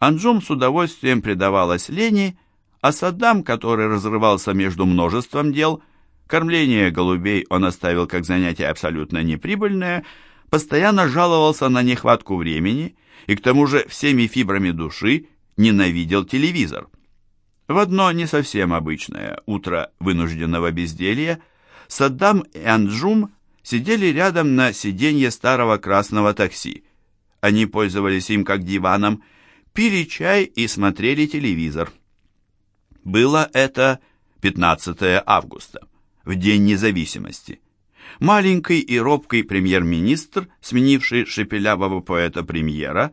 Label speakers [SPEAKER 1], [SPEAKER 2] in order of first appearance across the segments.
[SPEAKER 1] Анджум с удовольствием предавалась лени, а Саддам, который разрывался между множеством дел, кормление голубей он оставил как занятие абсолютно неприбыльное, постоянно жаловался на нехватку времени и к тому же всеми фибрами души ненавидел телевизор. В одно не совсем обычное утро вынужденного безделья Саддам и Анджум сидели рядом на сиденье старого красного такси. Они пользовались им как диваном, пили чай и смотрели телевизор. Было это 15 августа, в День независимости. Маленький и робкий премьер-министр, сменивший шепелявого поэта-премьера,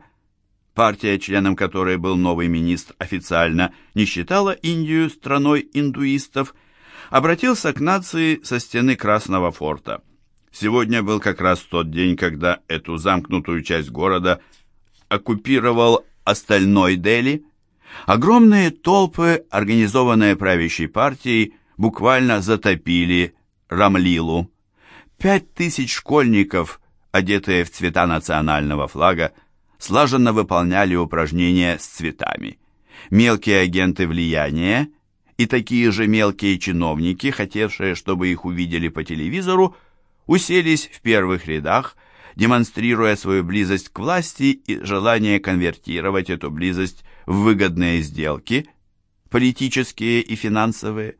[SPEAKER 1] партия, членом которой был новый министр, официально не считала Индию страной индуистов, обратился к нации со стены Красного форта. Сегодня был как раз тот день, когда эту замкнутую часть города оккупировал остальной Дели. Огромные толпы, организованные правящей партией, буквально затопили Рамлилу. Пять тысяч школьников, одетые в цвета национального флага, слаженно выполняли упражнения с цветами. Мелкие агенты влияния и такие же мелкие чиновники, хотевшие, чтобы их увидели по телевизору, уселись в первых рядах, демонстрируя свою близость к власти и желание конвертировать эту близость в выгодные сделки, политические и финансовые.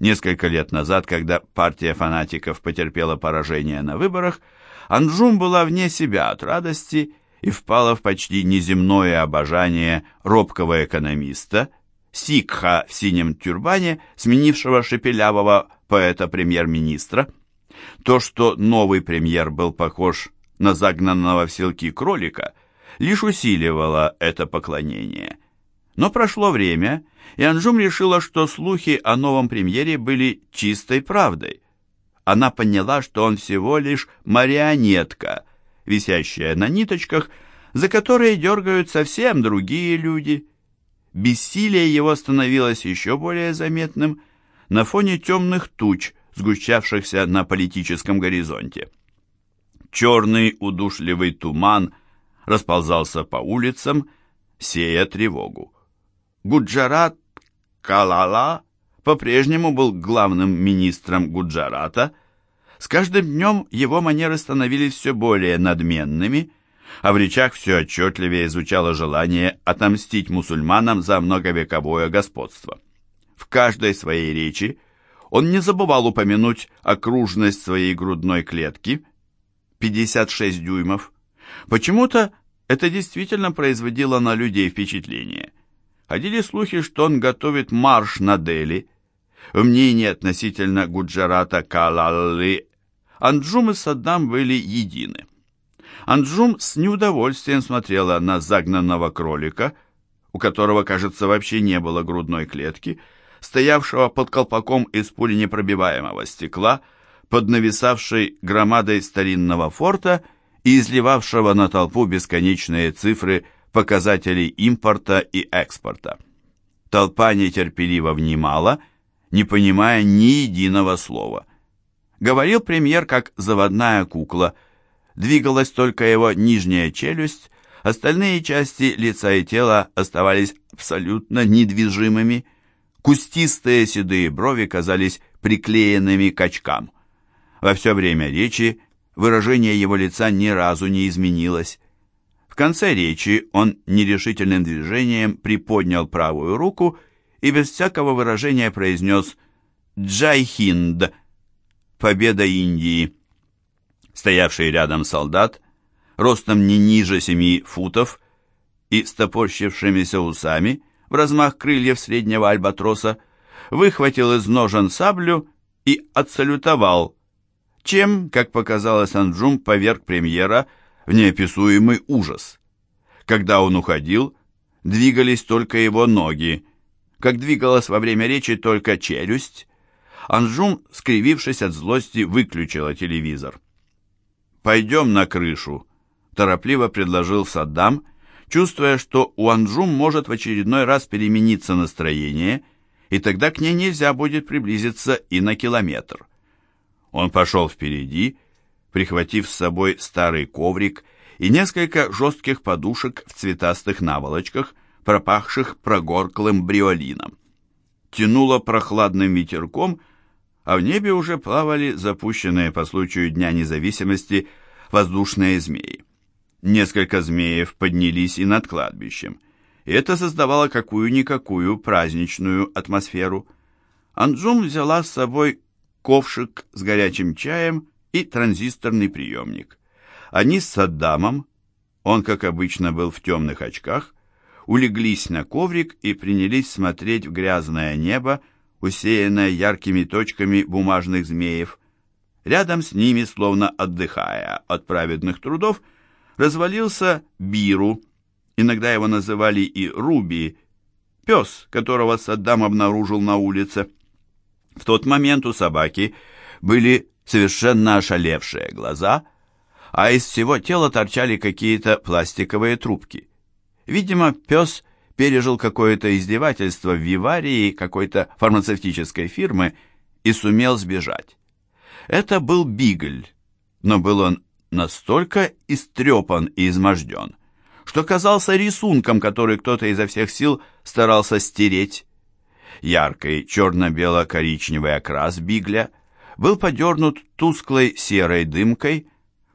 [SPEAKER 1] Несколько лет назад, когда партия фанатиков потерпела поражение на выборах, Анджум была вне себя от радости и впала в почти неземное обожание робкого экономиста, сикха в синем тюрбане, сменившего шепелявого поэта-премьер-министра. То, что новый премьер был похож на загнанного в селки кролика, лишь усиливало это поклонение. Но прошло время, и Анжум решила, что слухи о новом премьере были чистой правдой. Она поняла, что он всего лишь марионетка, висящая на ниточках, за которые дергают совсем другие люди. Бессилие его становилось еще более заметным на фоне темных туч, сгущавшихся на политическом горизонте. Черный удушливый туман расползался по улицам, сея тревогу. Гуджарат Калала по-прежнему был главным министром Гуджарата. С каждым днем его манеры становились все более надменными, а в речах все отчетливее звучало желание отомстить мусульманам за многовековое господство. В каждой своей речи он не забывал упомянуть окружность своей грудной клетки – 56 дюймов. Почему-то это действительно производило на людей впечатление. Ходили слухи, что он готовит марш на Дели. В мнении относительно Гуджарата Калалли Анджум и Саддам были едины. Анджум с неудовольствием смотрела на загнанного кролика, у которого, кажется, вообще не было грудной клетки, стоявшего под колпаком из пуленепробиваемого стекла, под нависавшей громадой старинного форта и изливавшего на толпу бесконечные цифры показателей импорта и экспорта. Толпа нетерпеливо внимала, не понимая ни единого слова. Говорил премьер как заводная кукла, двигалась только его нижняя челюсть, остальные части лица и тела оставались абсолютно недвижимыми, кустистые седые брови казались приклеенными к очкам. Во все время речи выражение его лица ни разу не изменилось. В конце речи он нерешительным движением приподнял правую руку и без всякого выражения произнес «Джайхинд» — «Победа Индии». Стоявший рядом солдат, ростом не ниже семи футов и с топорщившимися усами, в размах крыльев среднего альбатроса, выхватил из ножен саблю и отсалютовал чем, как показалось Анджум, поверг премьера в неописуемый ужас. Когда он уходил, двигались только его ноги, как двигалась во время речи только челюсть. Анжум, скривившись от злости, выключила телевизор. «Пойдем на крышу», — торопливо предложил Саддам, чувствуя, что у Анжум может в очередной раз перемениться настроение, и тогда к ней нельзя будет приблизиться и на километр. Он пошел впереди, прихватив с собой старый коврик и несколько жестких подушек в цветастых наволочках, пропахших прогорклым бриолином. Тянуло прохладным ветерком, а в небе уже плавали запущенные по случаю Дня независимости воздушные змеи. Несколько змеев поднялись и над кладбищем, и это создавало какую-никакую праздничную атмосферу. Анджум взяла с собой ковшик с горячим чаем и транзисторный приемник. Они с Саддамом, он, как обычно, был в темных очках, улеглись на коврик и принялись смотреть в грязное небо, усеянное яркими точками бумажных змеев. Рядом с ними, словно отдыхая от праведных трудов, развалился Биру, иногда его называли и Руби, пес, которого Саддам обнаружил на улице. В тот момент у собаки были совершенно ошалевшие глаза, а из всего тела торчали какие-то пластиковые трубки. Видимо, пес пережил какое-то издевательство в виварии какой-то фармацевтической фирмы и сумел сбежать. Это был Бигль, но был он настолько истрепан и изможден, что казался рисунком, который кто-то изо всех сил старался стереть. Яркий черно-бело-коричневый окрас Бигля был подернут тусклой серой дымкой,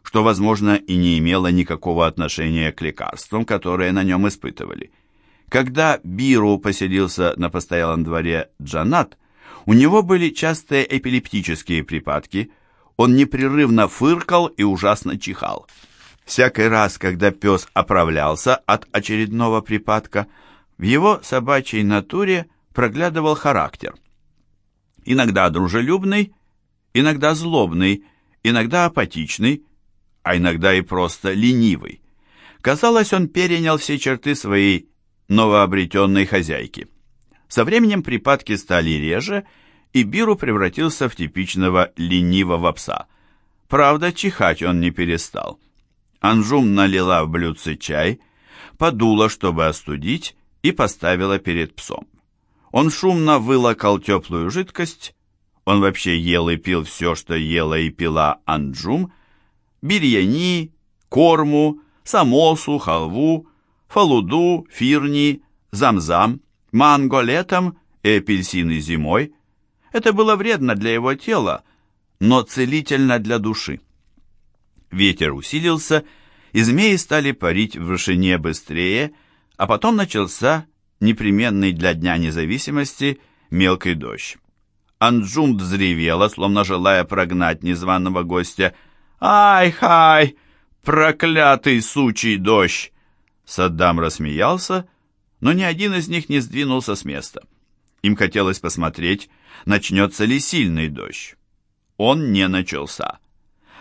[SPEAKER 1] что, возможно, и не имело никакого отношения к лекарствам, которые на нем испытывали. Когда Биру поселился на постоялом дворе Джанат, у него были частые эпилептические припадки, он непрерывно фыркал и ужасно чихал. Всякий раз, когда пес оправлялся от очередного припадка, в его собачьей натуре проглядывал характер. Иногда дружелюбный, иногда злобный, иногда апатичный, а иногда и просто ленивый. Казалось, он перенял все черты своей новообретенной хозяйки. Со временем припадки стали реже, и Биру превратился в типичного ленивого пса. Правда, чихать он не перестал. Анжум налила в блюдце чай, подула, чтобы остудить, и поставила перед псом. Он шумно вылокал теплую жидкость, он вообще ел и пил все, что ела и пила Анджум, бирьяни, корму, самосу, халву, фалуду, фирни, замзам, манго летом и апельсины зимой. Это было вредно для его тела, но целительно для души. Ветер усилился, и змеи стали парить в вышине быстрее, а потом начался непременный для Дня независимости мелкий дождь. Анджум взревела, словно желая прогнать незваного гостя – «Ай-хай! Проклятый сучий дождь!» Саддам рассмеялся, но ни один из них не сдвинулся с места. Им хотелось посмотреть, начнется ли сильный дождь. Он не начался.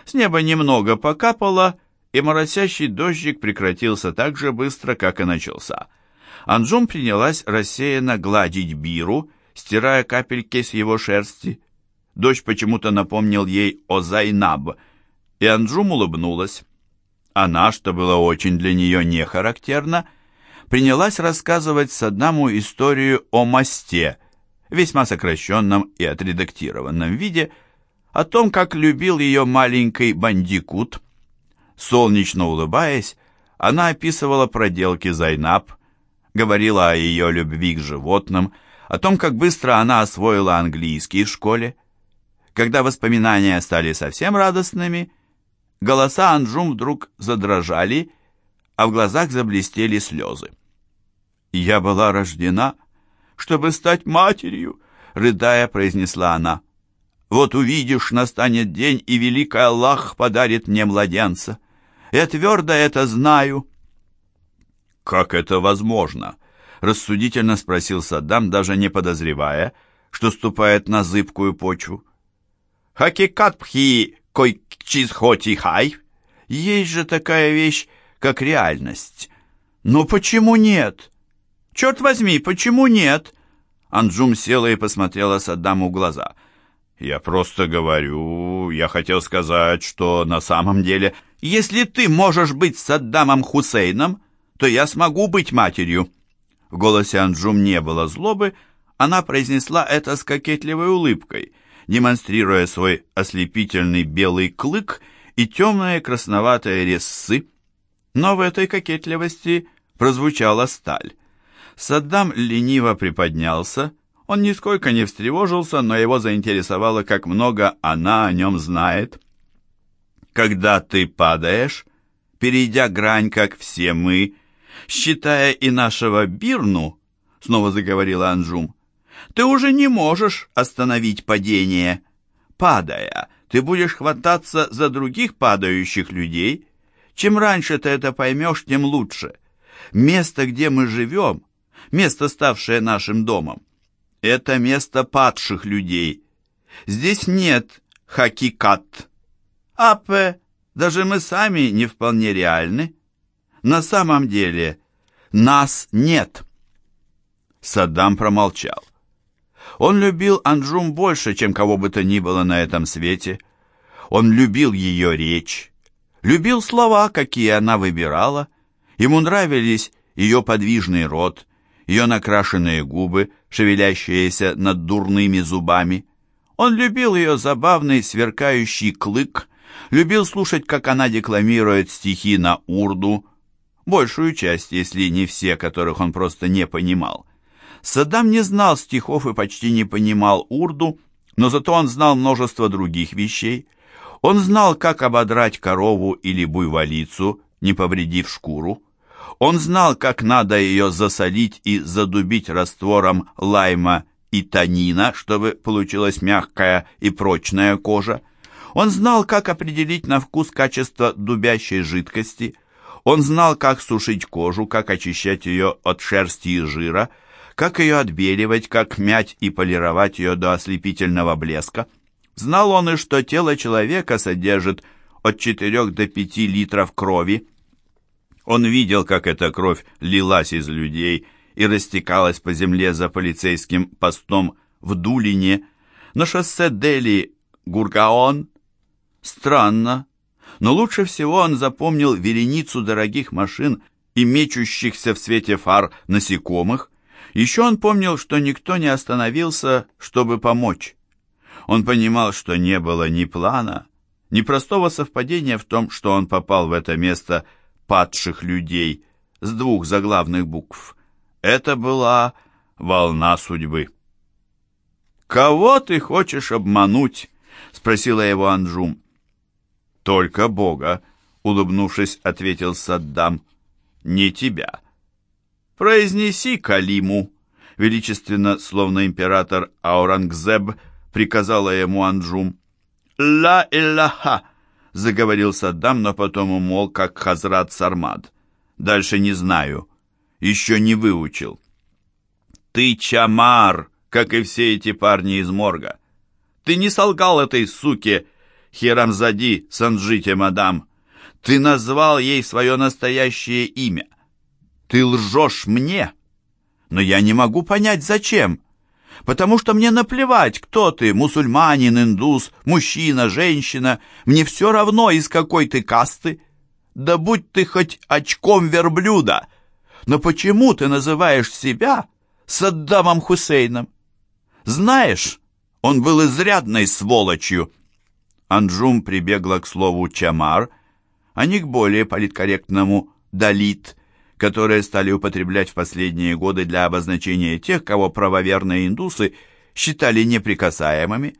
[SPEAKER 1] С неба немного покапало, и моросящий дождик прекратился так же быстро, как и начался. Анджум принялась рассеянно гладить Биру, стирая капельки с его шерсти. Дождь почему-то напомнил ей о Зайнаб — и Анджум улыбнулась. Она, что было очень для нее не характерно, принялась рассказывать Саддаму историю о мосте, весьма сокращенном и отредактированном виде, о том, как любил ее маленький бандикут. Солнечно улыбаясь, она описывала проделки Зайнаб, говорила о ее любви к животным, о том, как быстро она освоила английский в школе. Когда воспоминания стали совсем радостными, Голоса Анжум вдруг задрожали, а в глазах заблестели слезы. «Я была рождена, чтобы стать матерью», — рыдая, произнесла она. «Вот увидишь, настанет день, и великий Аллах подарит мне младенца. Я твердо это знаю». «Как это возможно?» — рассудительно спросил Саддам, даже не подозревая, что ступает на зыбкую почву. «Хакикат пхи кой чизхоти хай. Есть же такая вещь, как реальность. Но почему нет? Черт возьми, почему нет? Анджум села и посмотрела Саддаму в глаза. Я просто говорю, я хотел сказать, что на самом деле, если ты можешь быть Саддамом Хусейном, то я смогу быть матерью. В голосе Анджум не было злобы, она произнесла это с кокетливой улыбкой, демонстрируя свой ослепительный белый клык и темные красноватые резцы. Но в этой кокетливости прозвучала сталь. Саддам лениво приподнялся. Он нисколько не встревожился, но его заинтересовало, как много она о нем знает. «Когда ты падаешь, перейдя грань, как все мы, считая и нашего Бирну, — снова заговорила Анжум, — ты уже не можешь остановить падение. Падая, ты будешь хвататься за других падающих людей. Чем раньше ты это поймешь, тем лучше. Место, где мы живем, место, ставшее нашим домом, это место падших людей. Здесь нет хакикат. Апе, даже мы сами не вполне реальны. На самом деле нас нет. Саддам промолчал. Он любил Анджум больше, чем кого бы то ни было на этом свете. Он любил ее речь, любил слова, какие она выбирала. Ему нравились ее подвижный рот, ее накрашенные губы, шевелящиеся над дурными зубами. Он любил ее забавный сверкающий клык, любил слушать, как она декламирует стихи на урду, большую часть, если не все, которых он просто не понимал. Саддам не знал стихов и почти не понимал урду, но зато он знал множество других вещей. Он знал, как ободрать корову или буйволицу, не повредив шкуру. Он знал, как надо ее засолить и задубить раствором лайма и танина, чтобы получилась мягкая и прочная кожа. Он знал, как определить на вкус качество дубящей жидкости. Он знал, как сушить кожу, как очищать ее от шерсти и жира, как ее отбеливать, как мять и полировать ее до ослепительного блеска. Знал он и что тело человека содержит от 4 до 5 литров крови, он видел, как эта кровь лилась из людей и растекалась по земле за полицейским постом в Дулине, на шоссе Дели-Гургаон. Странно, но лучше всего он запомнил вереницу дорогих машин и мечущихся в свете фар насекомых. Еще он помнил, что никто не остановился, чтобы помочь. Он понимал, что не было ни плана, ни простого совпадения в том, что он попал в это место – падших людей с двух заглавных букв. Это была волна судьбы. «Кого ты хочешь обмануть?» — спросила его Анджум. «Только Бога», — улыбнувшись, ответил Саддам. «Не тебя». «Произнеси Калиму», — величественно, словно император Аурангзеб, приказала ему Анджум. «Ла Илляха», — заговорил Саддам, но потом умолк, как Хазрат Сармад. «Дальше не знаю. Еще не выучил». «Ты чамар, как и все эти парни из морга. Ты не солгал этой суке, Хирамзади, Санджите, мадам. Ты назвал ей свое настоящее имя. Ты лжешь мне, но я не могу понять, зачем» потому что мне наплевать, кто ты, мусульманин, индус, мужчина, женщина, мне все равно, из какой ты касты. Да будь ты хоть очком верблюда, но почему ты называешь себя Саддамом Хусейном? Знаешь, он был изрядной сволочью. Анджум прибегла к слову «чамар», а не к более политкорректному «далит», которые стали употреблять в последние годы для обозначения тех, кого правоверные индусы считали неприкасаемыми.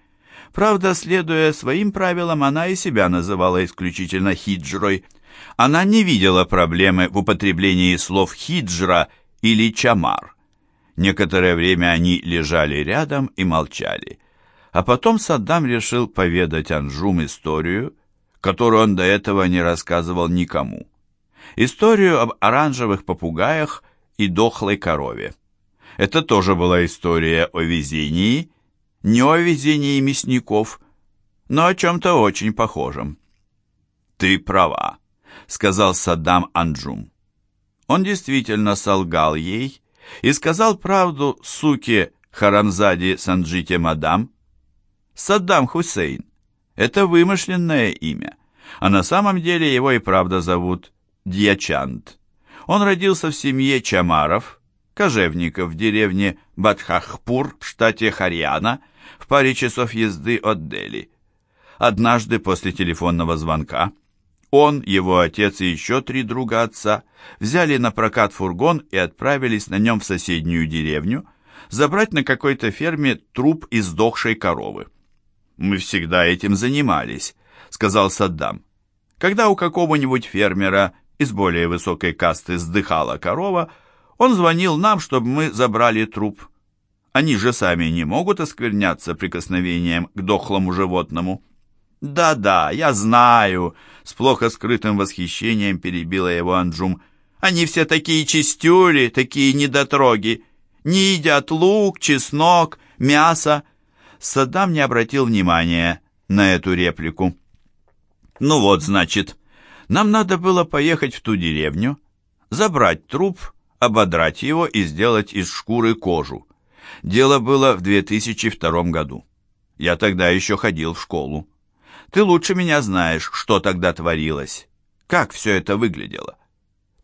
[SPEAKER 1] Правда, следуя своим правилам, она и себя называла исключительно хиджрой. Она не видела проблемы в употреблении слов хиджра или чамар. Некоторое время они лежали рядом и молчали. А потом Саддам решил поведать Анжум историю, которую он до этого не рассказывал никому историю об оранжевых попугаях и дохлой корове. Это тоже была история о везении, не о везении мясников, но о чем-то очень похожем. «Ты права», — сказал Саддам Анджум. Он действительно солгал ей и сказал правду суке Харамзаде Санджите Мадам. Саддам Хусейн — это вымышленное имя, а на самом деле его и правда зовут Дьячант. Он родился в семье Чамаров, кожевников в деревне Бадхахпур в штате Харьяна, в паре часов езды от Дели. Однажды после телефонного звонка Он, его отец и еще три друга отца взяли на прокат фургон и отправились на нем в соседнюю деревню забрать на какой-то ферме труп издохшей коровы. «Мы всегда этим занимались», — сказал Саддам. «Когда у какого-нибудь фермера из более высокой касты сдыхала корова, он звонил нам, чтобы мы забрали труп. Они же сами не могут оскверняться прикосновением к дохлому животному». «Да-да, я знаю», — с плохо скрытым восхищением перебила его Анджум. «Они все такие чистюли, такие недотроги. Не едят лук, чеснок, мясо». Саддам не обратил внимания на эту реплику. «Ну вот, значит, нам надо было поехать в ту деревню, забрать труп, ободрать его и сделать из шкуры кожу. Дело было в 2002 году. Я тогда еще ходил в школу. Ты лучше меня знаешь, что тогда творилось. Как все это выглядело?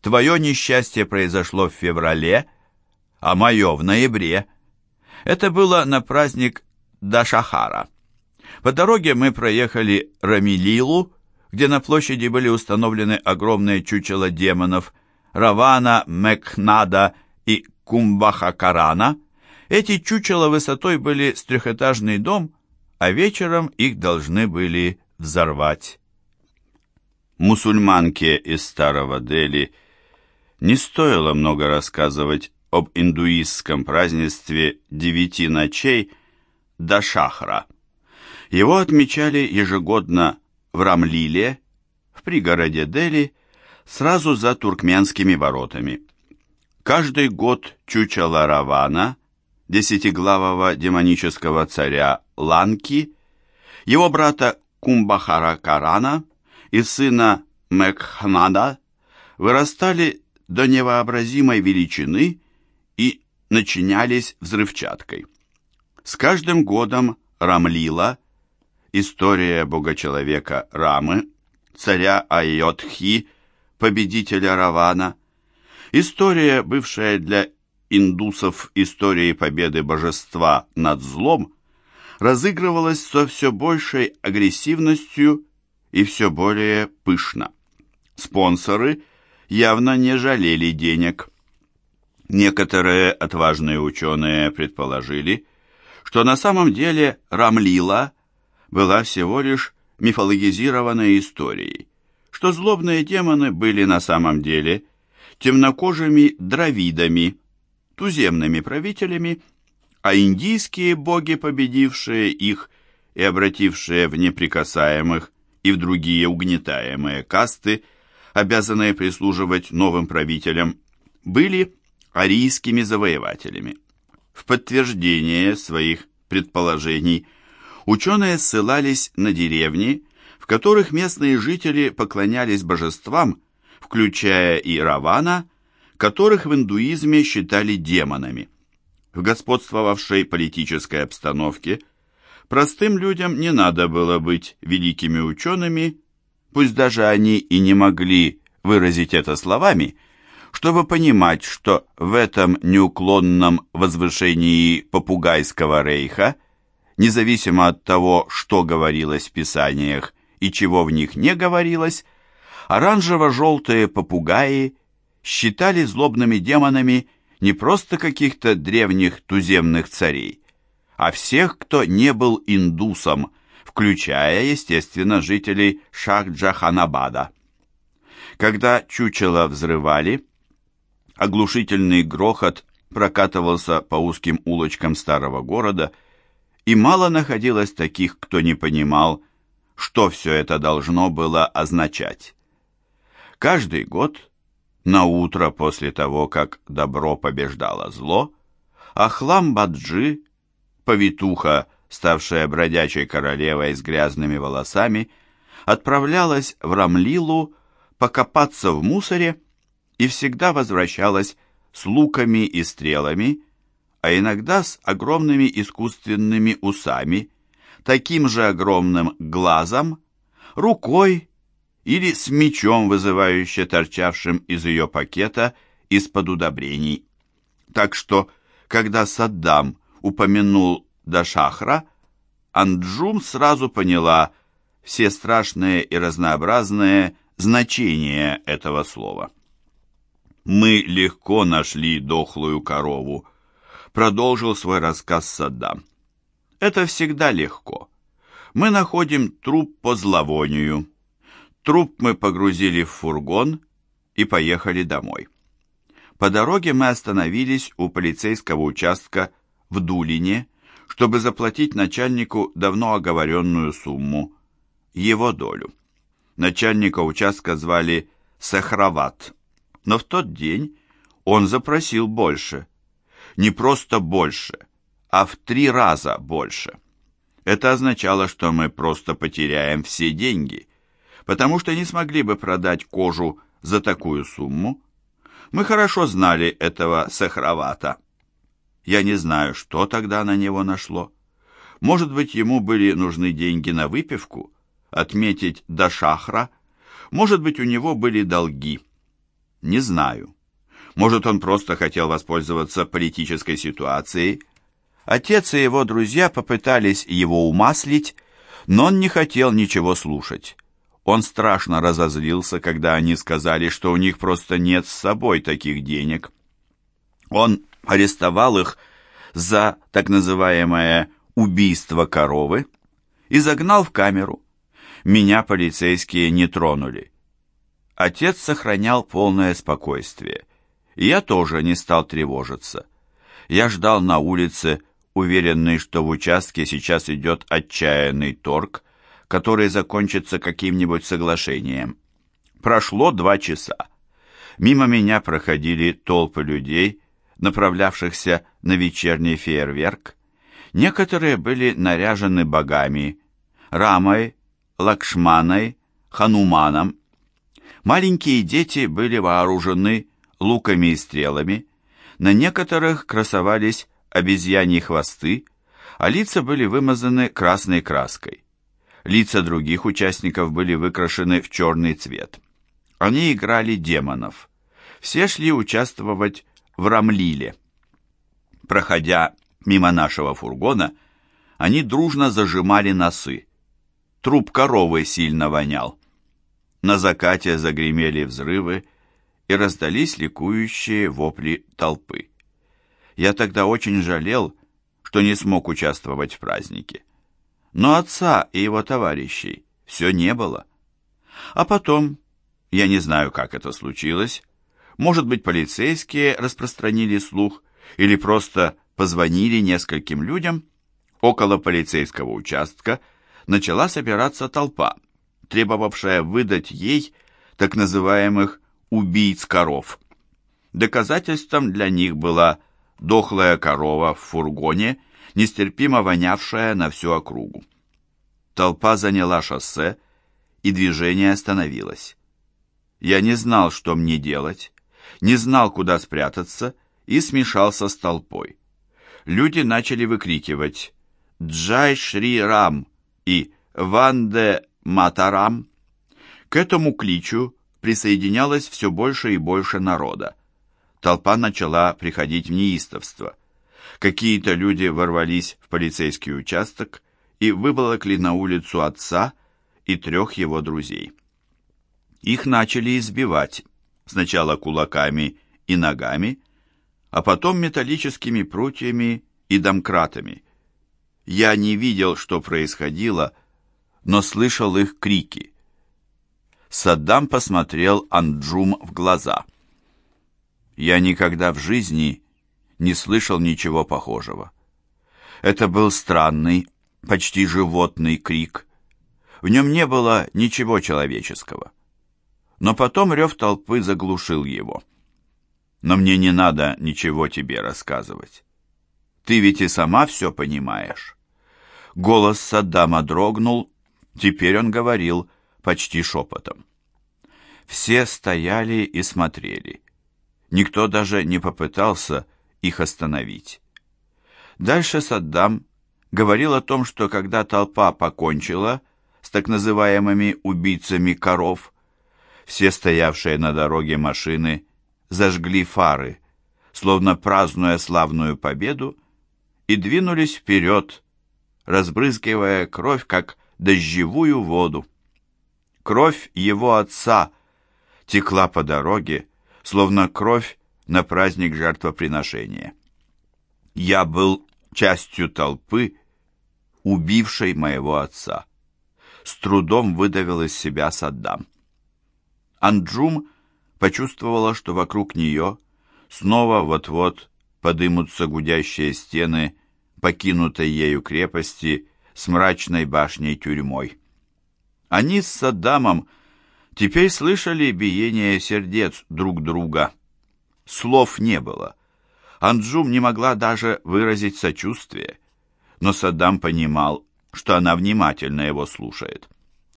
[SPEAKER 1] Твое несчастье произошло в феврале, а мое в ноябре. Это было на праздник Дашахара. По дороге мы проехали Рамилилу, где на площади были установлены огромные чучела демонов Равана, Мекнада и Кумбахакарана. Эти чучела высотой были с трехэтажный дом, а вечером их должны были взорвать. Мусульманке из Старого Дели не стоило много рассказывать об индуистском празднестве девяти ночей Дашахра. Его отмечали ежегодно в Рамлиле, в пригороде Дели, сразу за туркменскими воротами. Каждый год чучело Равана, десятиглавого демонического царя Ланки, его брата Кумбахара Карана и сына Мекхнада вырастали до невообразимой величины и начинялись взрывчаткой. С каждым годом Рамлила, история бога-человека Рамы, царя Айотхи, победителя Равана, история, бывшая для индусов историей победы божества над злом, разыгрывалась со все большей агрессивностью и все более пышно. Спонсоры явно не жалели денег. Некоторые отважные ученые предположили, что на самом деле Рамлила была всего лишь мифологизированной историей, что злобные демоны были на самом деле темнокожими дравидами, туземными правителями, а индийские боги, победившие их и обратившие в неприкасаемых и в другие угнетаемые касты, обязанные прислуживать новым правителям, были арийскими завоевателями. В подтверждение своих предположений ученые ссылались на деревни, в которых местные жители поклонялись божествам, включая и Равана, которых в индуизме считали демонами. В господствовавшей политической обстановке простым людям не надо было быть великими учеными, пусть даже они и не могли выразить это словами – чтобы понимать, что в этом неуклонном возвышении попугайского рейха, независимо от того, что говорилось в писаниях и чего в них не говорилось, оранжево-желтые попугаи считали злобными демонами не просто каких-то древних туземных царей, а всех, кто не был индусом, включая, естественно, жителей Шахджаханабада. Когда чучело взрывали, Оглушительный грохот прокатывался по узким улочкам старого города, и мало находилось таких, кто не понимал, что все это должно было означать. Каждый год, на утро после того, как добро побеждало зло, Ахлам Баджи, повитуха, ставшая бродячей королевой с грязными волосами, отправлялась в Рамлилу покопаться в мусоре и всегда возвращалась с луками и стрелами, а иногда с огромными искусственными усами, таким же огромным глазом, рукой или с мечом, вызывающе торчавшим из ее пакета из-под удобрений. Так что, когда Саддам упомянул Дашахра, Анджум сразу поняла все страшные и разнообразные значение этого слова. «Мы легко нашли дохлую корову», — продолжил свой рассказ Саддам. «Это всегда легко. Мы находим труп по зловонию. Труп мы погрузили в фургон и поехали домой. По дороге мы остановились у полицейского участка в Дулине, чтобы заплатить начальнику давно оговоренную сумму, его долю. Начальника участка звали Сахрават, но в тот день он запросил больше. Не просто больше, а в три раза больше. Это означало, что мы просто потеряем все деньги, потому что не смогли бы продать кожу за такую сумму. Мы хорошо знали этого Сахравата. Я не знаю, что тогда на него нашло. Может быть, ему были нужны деньги на выпивку, отметить до шахра. Может быть, у него были долги. Не знаю. Может, он просто хотел воспользоваться политической ситуацией. Отец и его друзья попытались его умаслить, но он не хотел ничего слушать. Он страшно разозлился, когда они сказали, что у них просто нет с собой таких денег. Он арестовал их за так называемое «убийство коровы» и загнал в камеру. Меня полицейские не тронули. Отец сохранял полное спокойствие. Я тоже не стал тревожиться. Я ждал на улице, уверенный, что в участке сейчас идет отчаянный торг, который закончится каким-нибудь соглашением. Прошло два часа. Мимо меня проходили толпы людей, направлявшихся на вечерний фейерверк. Некоторые были наряжены богами, Рамой, Лакшманой, Хануманом. Маленькие дети были вооружены луками и стрелами, на некоторых красовались обезьяньи хвосты, а лица были вымазаны красной краской. Лица других участников были выкрашены в черный цвет. Они играли демонов. Все шли участвовать в Рамлиле. Проходя мимо нашего фургона, они дружно зажимали носы. Труп коровы сильно вонял. На закате загремели взрывы и раздались ликующие вопли толпы. Я тогда очень жалел, что не смог участвовать в празднике. Но отца и его товарищей все не было. А потом, я не знаю, как это случилось, может быть, полицейские распространили слух или просто позвонили нескольким людям. Около полицейского участка начала собираться толпа, требовавшая выдать ей так называемых «убийц коров». Доказательством для них была дохлая корова в фургоне, нестерпимо вонявшая на всю округу. Толпа заняла шоссе, и движение остановилось. Я не знал, что мне делать не знал, куда спрятаться, и смешался с толпой. Люди начали выкрикивать «Джай Шри Рам» и «Ванде Матарам». К этому кличу присоединялось все больше и больше народа. Толпа начала приходить в неистовство. Какие-то люди ворвались в полицейский участок и выволокли на улицу отца и трех его друзей. Их начали избивать, сначала кулаками и ногами, а потом металлическими прутьями и домкратами. Я не видел, что происходило, но слышал их крики. Саддам посмотрел Анджум в глаза. Я никогда в жизни не слышал ничего похожего. Это был странный, почти животный крик. В нем не было ничего человеческого но потом рев толпы заглушил его. Но мне не надо ничего тебе рассказывать. Ты ведь и сама все понимаешь. Голос Саддама дрогнул, теперь он говорил почти шепотом. Все стояли и смотрели. Никто даже не попытался их остановить. Дальше Саддам говорил о том, что когда толпа покончила с так называемыми убийцами коров, все стоявшие на дороге машины зажгли фары, словно празднуя славную победу, и двинулись вперед, разбрызгивая кровь, как дождевую воду. Кровь его отца текла по дороге, словно кровь на праздник жертвоприношения. Я был частью толпы, убившей моего отца. С трудом выдавил из себя Саддам. Анджум почувствовала, что вокруг нее снова вот-вот подымутся гудящие стены покинутой ею крепости с мрачной башней-тюрьмой. Они с Саддамом теперь слышали биение сердец друг друга. Слов не было. Анджум не могла даже выразить сочувствие, но Саддам понимал, что она внимательно его слушает.